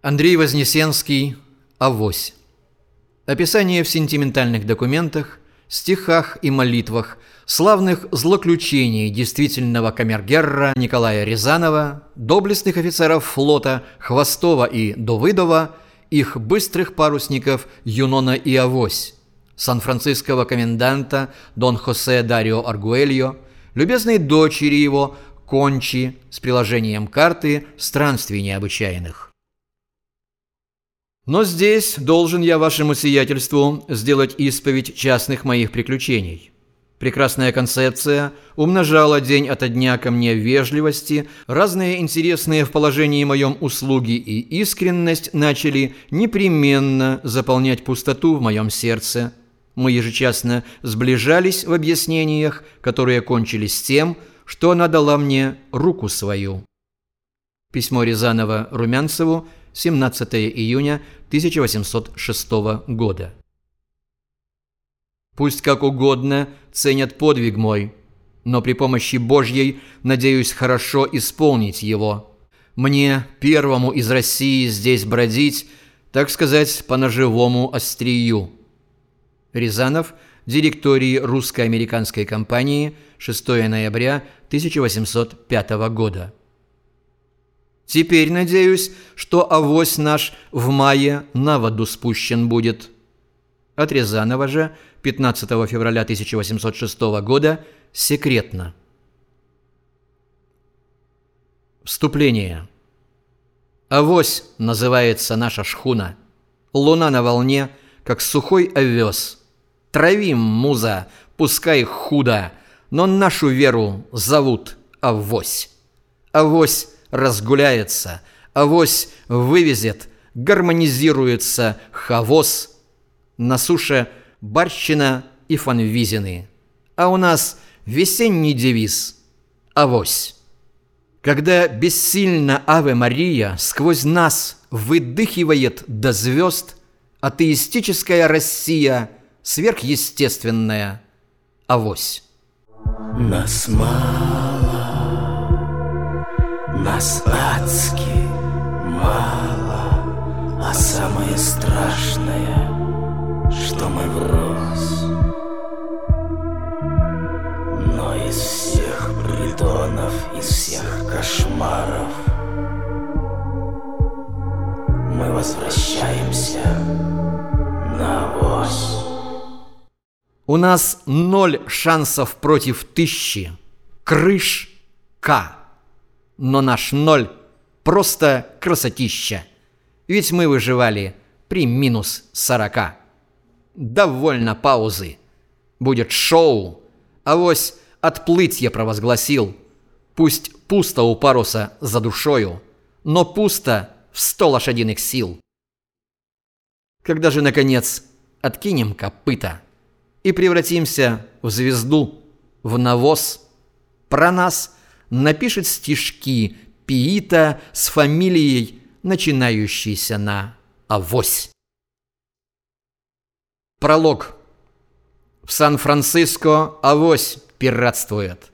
Андрей Вознесенский «Авось». Описание в сентиментальных документах, стихах и молитвах славных злоключений действительного камергерра Николая Рязанова, доблестных офицеров флота Хвостова и Довыдова, их быстрых парусников Юнона и Авось, сан-франциского коменданта Дон Хосе Дарио Аргуэльо, любезной дочери его Кончи с приложением карты странствий необычайных. Но здесь должен я вашему сиятельству сделать исповедь частных моих приключений. Прекрасная концепция умножала день ото дня ко мне вежливости, разные интересные в положении моем услуги и искренность начали непременно заполнять пустоту в моем сердце. Мы ежечасно сближались в объяснениях, которые кончились тем, что она дала мне руку свою. Письмо Рязанова Румянцеву 17 июня 1806 года. Пусть как угодно ценят подвиг мой, но при помощи Божьей надеюсь хорошо исполнить его. Мне, первому из России, здесь бродить, так сказать, по ножевому острию. Рязанов, директории русско-американской компании, 6 ноября 1805 года. Теперь надеюсь, что авось наш в мае на воду спущен будет. От Рязанова же 15 февраля 1806 года секретно. Вступление. Авось называется наша шхуна. Луна на волне, как сухой овес. Травим, муза, пускай худо, но нашу веру зовут Авось. Авось разгуляется, авось вывезет, гармонизируется хавос. На суше барщина и фанвизины. А у нас весенний девиз «Авось». Когда бессильно Аве Мария сквозь нас выдыхивает до звезд атеистическая Россия, сверхъестественная авось. Нас мало. Нас адски мало, а самое страшное, что мы врозь. Но из всех притонов, из всех кошмаров мы возвращаемся на авось. У нас ноль шансов против тысячи. Крыш К но наш ноль просто красотища. Ведь мы выживали при минус сорока. Довольно паузы. Будет шоу. Авось отплыть я провозгласил. Пусть пусто у паруса за душою, но пусто в сто лошадиных сил. Когда же, наконец, откинем копыта и превратимся в звезду, в навоз, про нас – напишет стишки Пиита с фамилией, начинающейся на «Авось». Пролог. В Сан-Франциско авось пиратствует.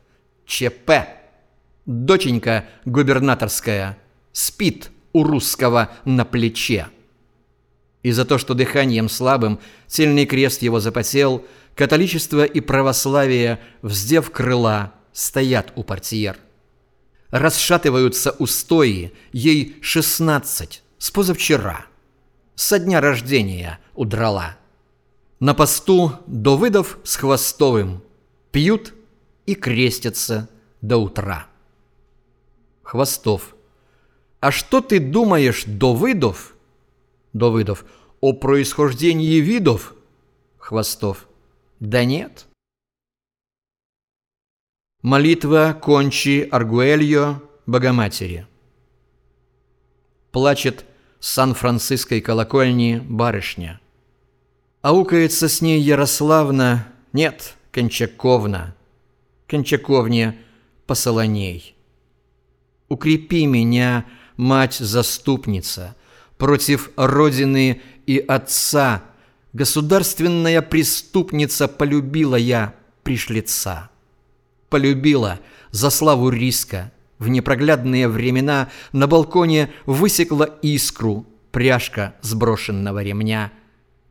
ЧП. Доченька губернаторская спит у русского на плече. И за то, что дыханием слабым сильный крест его запотел, католичество и православие, вздев крыла, стоят у портьер. Расшатываются устои, ей шестнадцать, с позавчера. Со дня рождения удрала. На посту до выдов с Хвостовым пьют и крестятся до утра. Хвостов. А что ты думаешь, Довыдов? Довыдов. О происхождении видов? Хвостов. Да нет. Молитва Кончи Аргуэльо Богоматери. Плачет с Сан-Франциской колокольни барышня. Аукается с ней Ярославна, нет, Кончаковна. Кончаковне посолоней. Укрепи меня, мать-заступница, против Родины и Отца, государственная преступница полюбила я пришлица полюбила за славу риска. В непроглядные времена на балконе высекла искру, пряжка сброшенного ремня,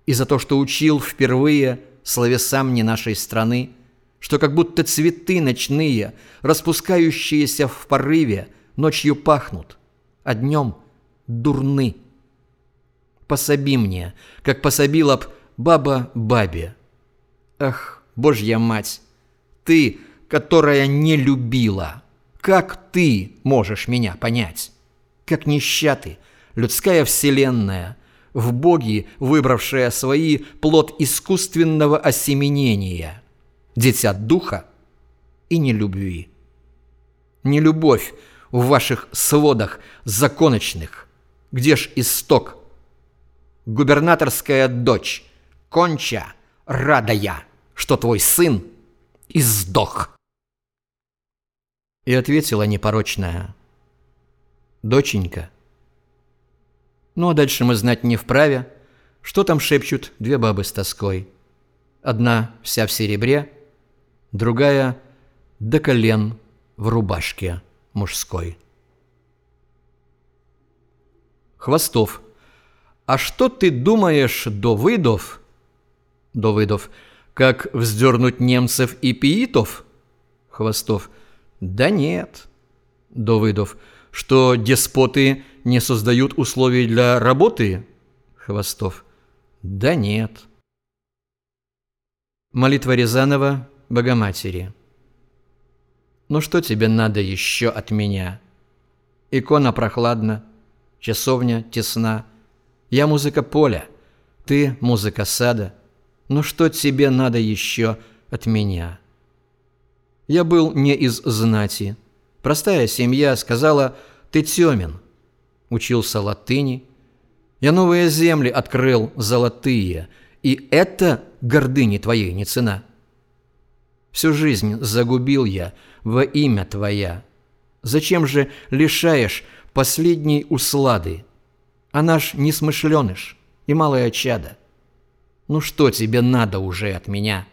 и за то, что учил впервые словесам не нашей страны, что как будто цветы ночные, распускающиеся в порыве, ночью пахнут, а днем дурны. Пособи мне, как пособила б баба бабе. Ах, божья мать, ты, которая не любила, как ты можешь меня понять? Как нищаты, людская вселенная, в боги, выбравшая свои плод искусственного осеменения, дитя духа и нелюбви. Нелюбовь в ваших сводах законочных, где ж исток? Губернаторская дочь, конча, рада я, что твой сын издох. И ответила непорочная, доченька, ну а дальше мы знать не вправе, что там шепчут две бабы с тоской. Одна вся в серебре, другая до колен в рубашке мужской. Хвостов. А что ты думаешь, Довыдов? Довыдов. Как вздернуть немцев и пиитов? Хвостов. Да нет. Довыдов. Что деспоты не создают условий для работы? Хвостов. Да нет. Молитва Рязанова Богоматери. Ну что тебе надо еще от меня? Икона прохладна, часовня тесна. Я музыка поля, ты музыка сада. Ну что тебе надо еще от меня? Я был не из знати. Простая семья сказала, ты темен, учился латыни. Я новые земли открыл золотые, и это гордыни твоей не цена. Всю жизнь загубил я во имя твоя. Зачем же лишаешь последней услады? А наш несмышленыш и малое чадо. Ну что тебе надо уже от меня?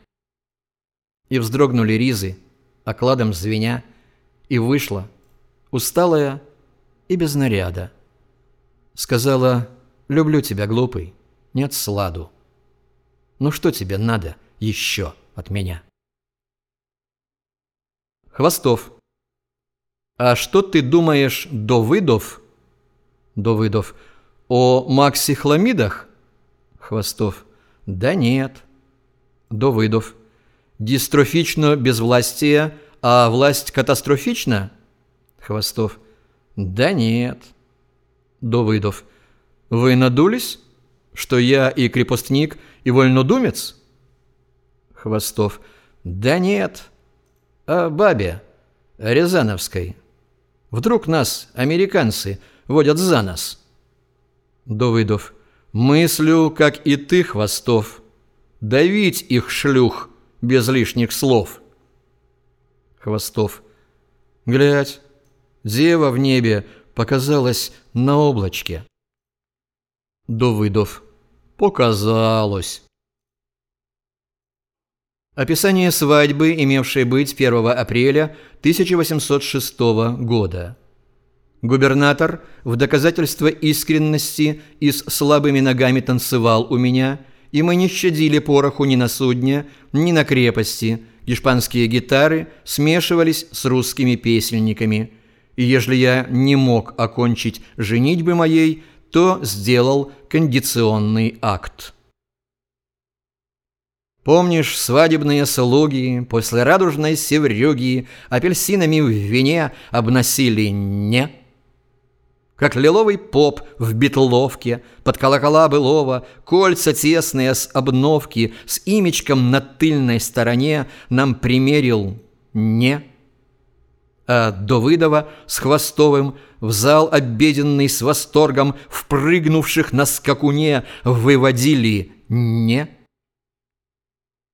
И вздрогнули ризы, окладом звеня, и вышла, усталая и без наряда. Сказала, люблю тебя, глупый, нет сладу. Ну что тебе надо еще от меня? Хвостов. А что ты думаешь, Довыдов? Довыдов. О максихламидах? Хвостов. Да нет. Довыдов. Дистрофично безвластие, а власть катастрофична? Хвостов. Да нет. Довыдов. Вы надулись? Что я и крепостник, и вольнодумец? Хвостов. Да нет. А бабе, Рязановской. Вдруг нас, американцы, водят за нос? Довыдов. Мыслю, как и ты, Хвостов. Давить их шлюх без лишних слов. Хвостов. Глядь, дева в небе показалась на облачке. Довыдов. Показалось. Описание свадьбы, имевшей быть 1 апреля 1806 года. Губернатор в доказательство искренности и с слабыми ногами танцевал у меня, и мы не щадили пороху ни на судне, ни на крепости. Испанские гитары смешивались с русскими песенниками. И ежели я не мог окончить женитьбы моей, то сделал кондиционный акт. Помнишь свадебные слуги после радужной севрюги апельсинами в вине обносили «не»? Как лиловый поп в битловке, под колокола былого, Кольца тесные с обновки, с имечком на тыльной стороне Нам примерил «не» а Довыдова с Хвостовым в зал обеденный с восторгом впрыгнувших на скакуне выводили «не».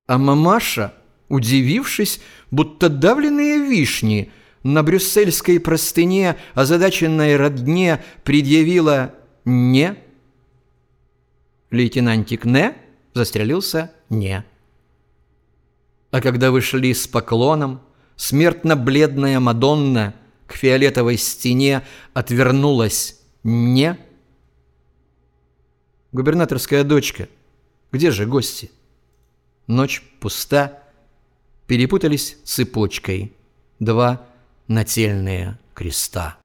А мамаша, удивившись, будто давленные вишни, на брюссельской простыне озадаченной родне предъявила «не». Лейтенантик «не» застрелился «не». А когда вышли с поклоном, смертно-бледная Мадонна к фиолетовой стене отвернулась не. Губернаторская дочка. Где же гости? Ночь пуста. Перепутались цепочкой. Два нательные креста.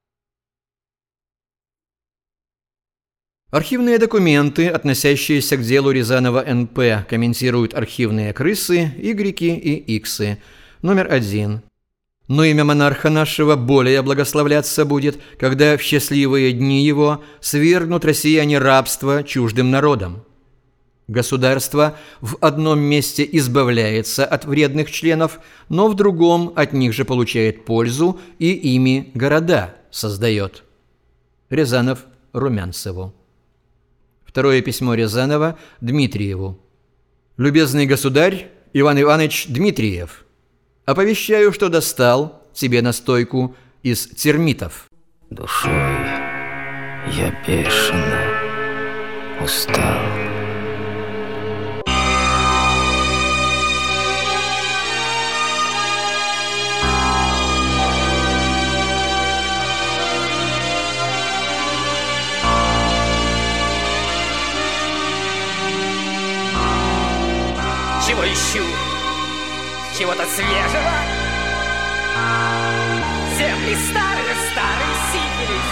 Архивные документы, относящиеся к делу Рязанова НП, комментируют архивные крысы, игреки и иксы. Номер один. Но имя монарха нашего более благословляться будет, когда в счастливые дни его свергнут россияне рабство чуждым народом. Государство в одном месте избавляется от вредных членов, но в другом от них же получает пользу и ими города создает. Рязанов Румянцеву. Второе письмо Рязанова Дмитриеву. «Любезный государь Иван Иванович Дмитриев, оповещаю, что достал тебе настойку из термитов». Душой я бешено устал. Ищу? Чего-то свежего? Земли старые, старые сифилис.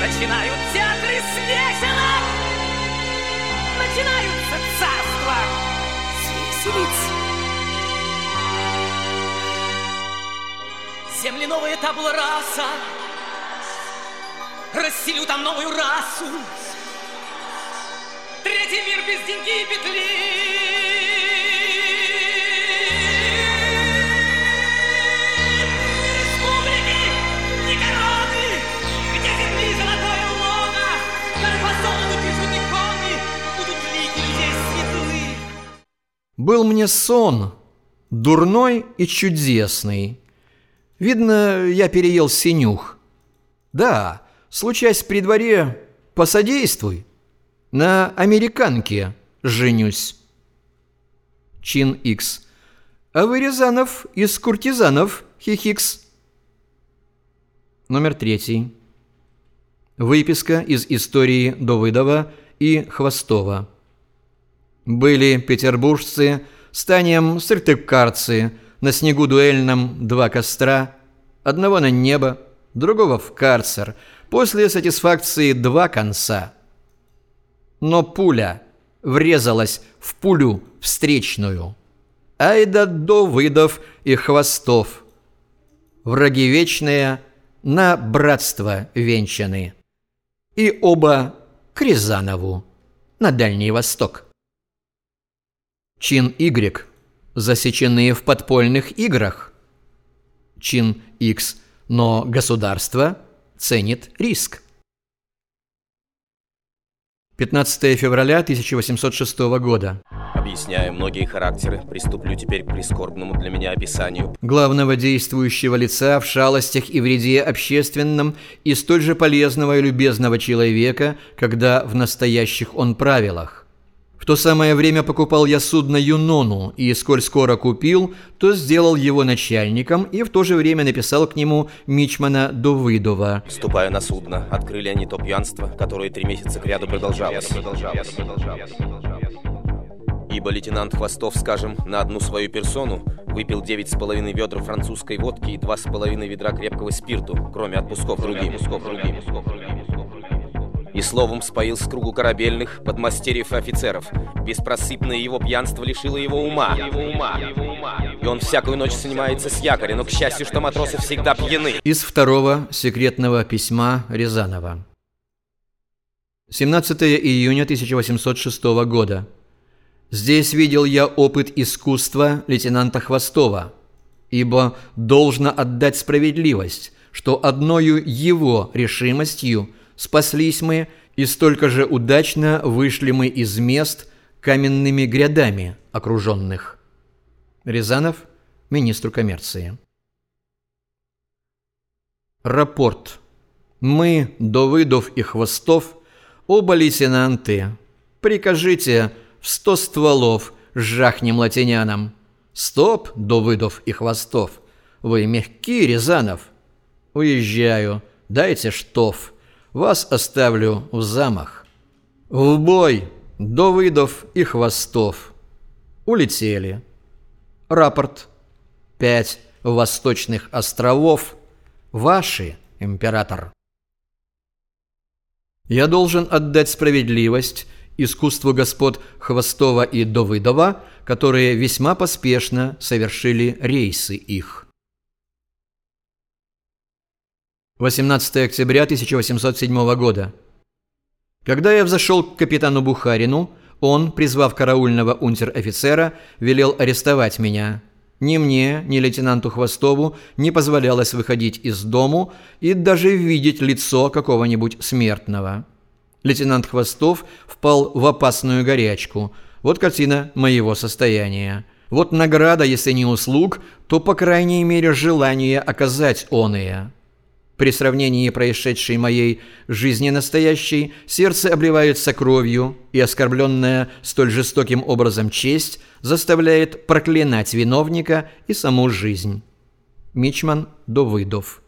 Начинают театры смешано. Начинаются царства с виселиц. Земли новые табула раса. Расселю там новую расу. Третий мир без деньги и петли. Был мне сон, дурной и чудесный. Видно, я переел синюх. Да, случаясь при дворе, посодействуй. На американке женюсь. Чин Икс. А вы, Рязанов, из куртизанов, хихикс. Номер третий. Выписка из истории Довыдова и Хвостова. Были петербуржцы, станем сыртыкарцы, на снегу дуэльном два костра, одного на небо, другого в карцер, после сатисфакции два конца. Но пуля врезалась в пулю встречную. Ай да до выдов и хвостов. Враги вечные на братство венчаны. И оба к Рязанову на Дальний Восток. Чин Y засеченные в подпольных играх. Чин X, но государство ценит риск. 15 февраля 1806 года. Объясняя многие характеры, приступлю теперь к прискорбному для меня описанию. Главного действующего лица в шалостях и вреде общественном и столь же полезного и любезного человека, когда в настоящих он правилах. В то самое время покупал я судно Юнону, и сколь скоро купил, то сделал его начальником и в то же время написал к нему Мичмана Довыдова. Вступая на судно, открыли они то пьянство, которое три месяца кряду продолжалось. Ибо лейтенант Хвостов, скажем, на одну свою персону выпил девять с половиной ведер французской водки и два с половиной ведра крепкого спирту, кроме отпусков другим. И словом споил с кругу корабельных, подмастерьев и офицеров. Беспросыпное его пьянство лишило его ума. И он всякую ночь занимается с якоря, но, к счастью, что матросы всегда пьяны. Из второго секретного письма Рязанова. 17 июня 1806 года. Здесь видел я опыт искусства лейтенанта Хвостова, ибо должно отдать справедливость, что одною его решимостью спаслись мы и столько же удачно вышли мы из мест каменными грядами окруженных. Рязанов, министру коммерции. Рапорт. Мы, Довыдов и Хвостов, оба лейтенанты. Прикажите в сто стволов жахнем латинянам. Стоп, Довыдов и Хвостов. Вы мягкий, Рязанов. Уезжаю. Дайте штоф. Вас оставлю в замах. В бой, Давыдов и Хвостов. Улетели. Рапорт. Пять восточных островов. Ваши, император. Я должен отдать справедливость искусству господ Хвостова и Давыдова, которые весьма поспешно совершили рейсы их. 18 октября 1807 года. Когда я взошел к капитану Бухарину, он, призвав караульного унтер-офицера, велел арестовать меня. Ни мне, ни лейтенанту Хвостову не позволялось выходить из дому и даже видеть лицо какого-нибудь смертного. Лейтенант Хвостов впал в опасную горячку. Вот картина моего состояния. Вот награда, если не услуг, то, по крайней мере, желание оказать оные. При сравнении происшедшей моей жизни настоящей, сердце обливается кровью, и оскорбленная столь жестоким образом честь заставляет проклинать виновника и саму жизнь. Мичман Довыдов.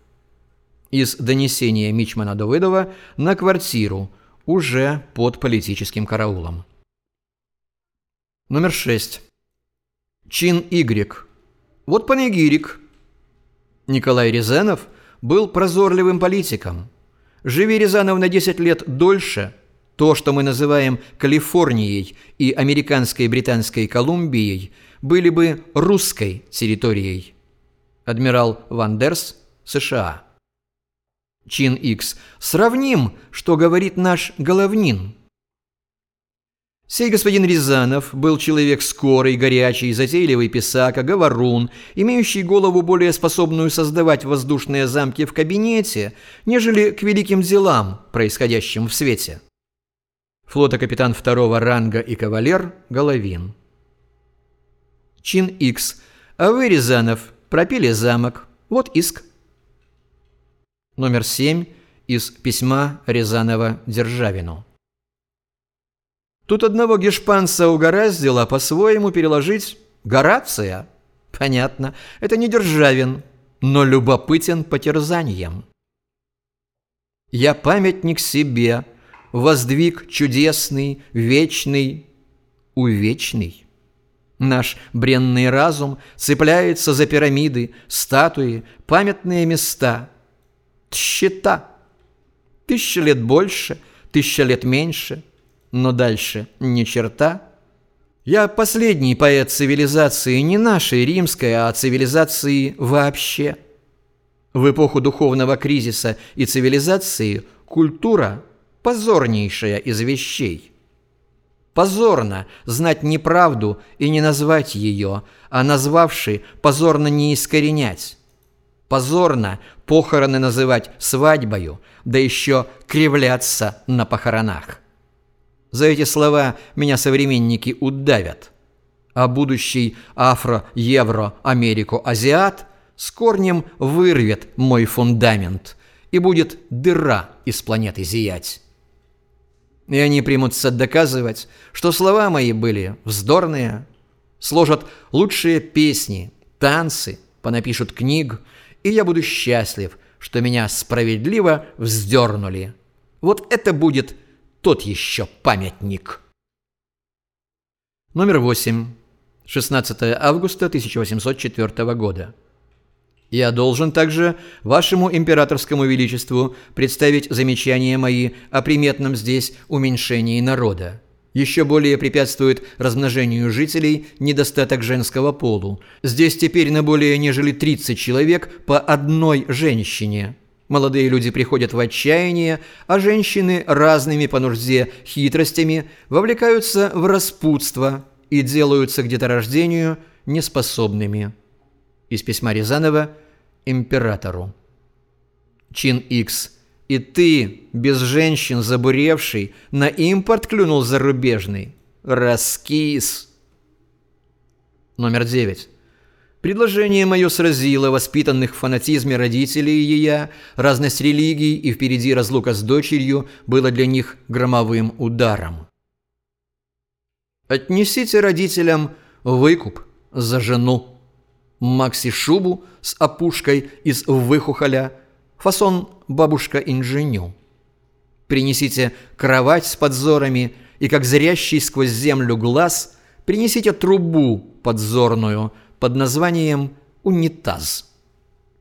Из донесения Мичмана Довыдова на квартиру, уже под политическим караулом. Номер 6. Чин Y. Вот панегирик. Николай Рязанов – был прозорливым политиком. Живи Рязанов на 10 лет дольше, то, что мы называем Калифорнией и американской британской Колумбией, были бы русской территорией. Адмирал Вандерс, США. Чин Икс. Сравним, что говорит наш головнин. Сей господин Рязанов был человек скорый, горячий, затейливый писака, говорун, имеющий голову более способную создавать воздушные замки в кабинете, нежели к великим делам, происходящим в свете. Флота капитан второго ранга и кавалер Головин. Чин Икс. А вы, Рязанов, пропили замок. Вот иск. Номер семь из письма Рязанова Державину. Тут одного гешпанца угораздило по-своему переложить Горация. Понятно, это не Державин, но любопытен по терзаниям. Я памятник себе, воздвиг чудесный, вечный, увечный. Наш бренный разум цепляется за пирамиды, статуи, памятные места. Тщета. Тысяча лет больше, тысяча лет меньше – но дальше ни черта. Я последний поэт цивилизации не нашей римской, а цивилизации вообще. В эпоху духовного кризиса и цивилизации культура – позорнейшая из вещей. Позорно знать неправду и не назвать ее, а назвавший позорно не искоренять. Позорно похороны называть свадьбою, да еще кривляться на похоронах. За эти слова меня современники удавят. А будущий афро-евро-америко-азиат с корнем вырвет мой фундамент, и будет дыра из планеты зиять. И они примутся доказывать, что слова мои были вздорные, сложат лучшие песни, танцы, понапишут книг, и я буду счастлив, что меня справедливо вздернули. Вот это будет тот еще памятник. Номер 8. 16 августа 1804 года. Я должен также вашему императорскому величеству представить замечания мои о приметном здесь уменьшении народа. Еще более препятствует размножению жителей недостаток женского полу. Здесь теперь на более нежели 30 человек по одной женщине – Молодые люди приходят в отчаяние, а женщины разными по нужде хитростями вовлекаются в распутство и делаются к деторождению неспособными. Из письма Рязанова императору. Чин Икс. И ты, без женщин забуревший, на импорт клюнул зарубежный. Раскис. Номер девять. Предложение мое сразило воспитанных в фанатизме родителей ее, разность религий и впереди разлука с дочерью было для них громовым ударом. Отнесите родителям выкуп за жену. Макси-шубу с опушкой из выхухоля, фасон бабушка-инженю. принесите кровать с подзорами, и как зрящий сквозь землю глаз принесите трубу подзорную под названием «унитаз».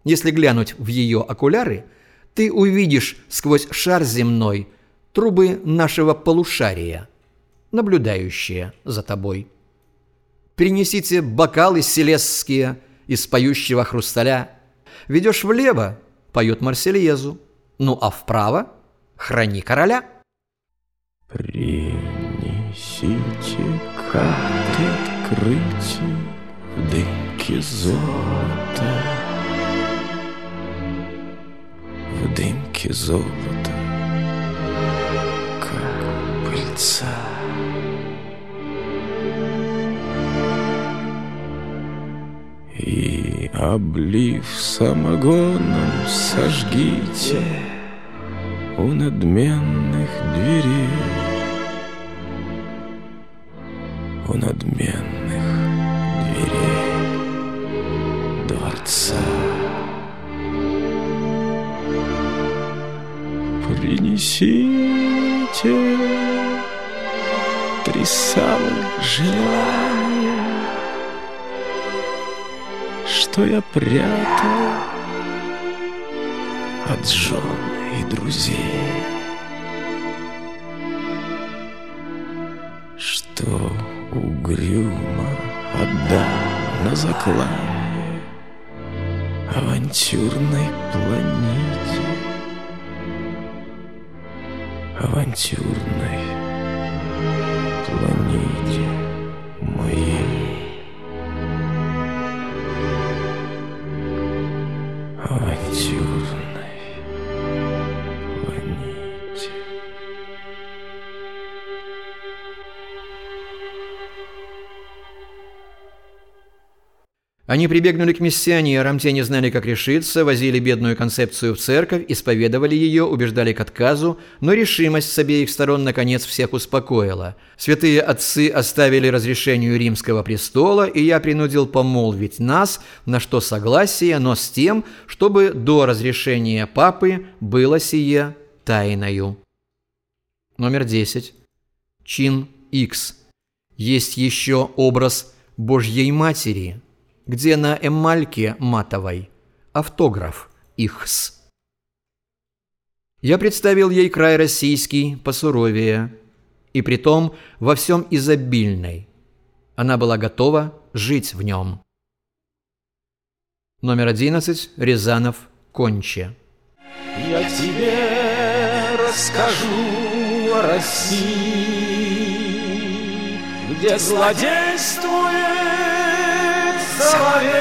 Если глянуть в ее окуляры, ты увидишь сквозь шар земной трубы нашего полушария, наблюдающие за тобой. Принесите бокалы селесские из поющего хрусталя. Ведешь влево – поют Марсельезу, ну а вправо – храни короля. Принесите карты открытий дымке золота. В дымке золота, как пыльца. И, облив самогоном, сожгите у надменных дверей, у надменных Принесите три самых желания, что я прятал от жен и друзей. Что угрюмо отдал на заклане авантюрной планете. Авантюрной Они прибегнули к миссионерам, те не знали, как решиться, возили бедную концепцию в церковь, исповедовали ее, убеждали к отказу, но решимость с обеих сторон наконец всех успокоила. Святые отцы оставили разрешению римского престола, и я принудил помолвить нас, на что согласие, но с тем, чтобы до разрешения папы было сие тайною. Номер 10. Чин X. Есть еще образ Божьей Матери – где на эмальке матовой автограф «Ихс». Я представил ей край российский посуровее, и притом во всем изобильной. Она была готова жить в нем. Номер 11. Рязанов. Конче. Я тебе расскажу о России, где злодействует соловей,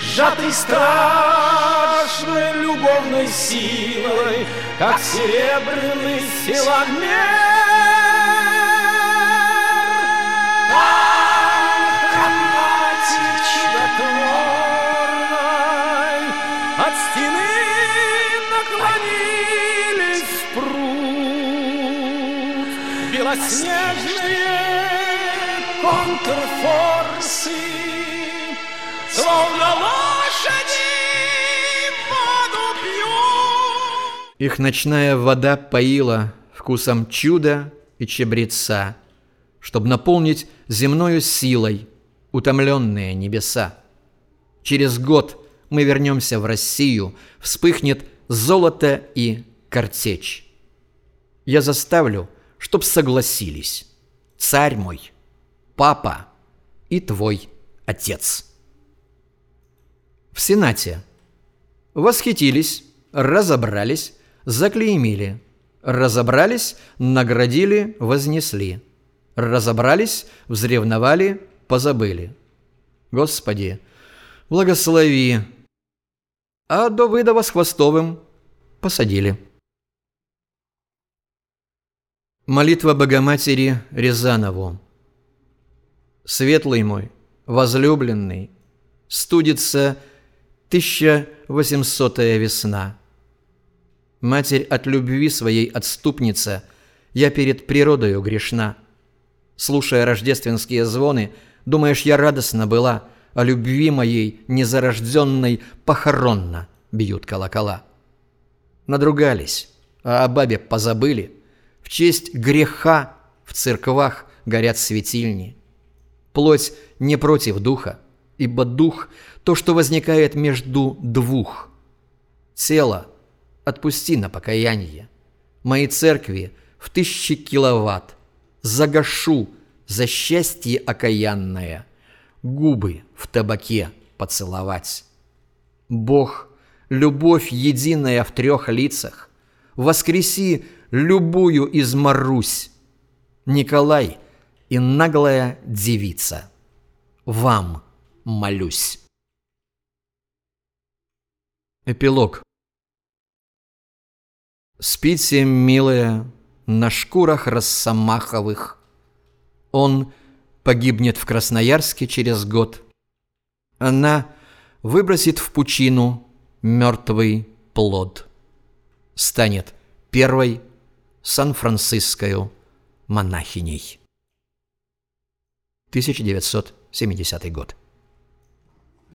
сжатый страшной любовной силой, как серебряный силомер. Их ночная вода поила вкусом чуда и чебреца, чтобы наполнить земною силой утомленные небеса. Через год мы вернемся в Россию, вспыхнет золото и картечь. Я заставлю, чтоб согласились. Царь мой, папа и твой отец. В Сенате восхитились, разобрались, заклеймили. Разобрались, наградили, вознесли. Разобрались, взревновали, позабыли. Господи, благослови. А Давыдова с Хвостовым посадили. Молитва Богоматери Рязанову. Светлый мой, возлюбленный, студится 1800-я весна. Матерь от любви своей отступница, я перед природою грешна. Слушая рождественские звоны, думаешь, я радостна была, о любви моей незарожденной похоронно бьют колокола. надругались, а о бабе позабыли. В честь греха в церквах горят светильни. Плоть не против духа, ибо дух – то, что возникает между двух. Тело отпусти на покаяние. Мои церкви в тысячи киловатт. Загашу за счастье окаянное. Губы в табаке поцеловать. Бог, любовь единая в трех лицах. Воскреси любую из Марусь. Николай и наглая девица. Вам молюсь. Эпилог Спите, милые, на шкурах росомаховых. Он погибнет в Красноярске через год. Она выбросит в пучину мертвый плод. Станет первой сан-францискою монахиней. 1970 год.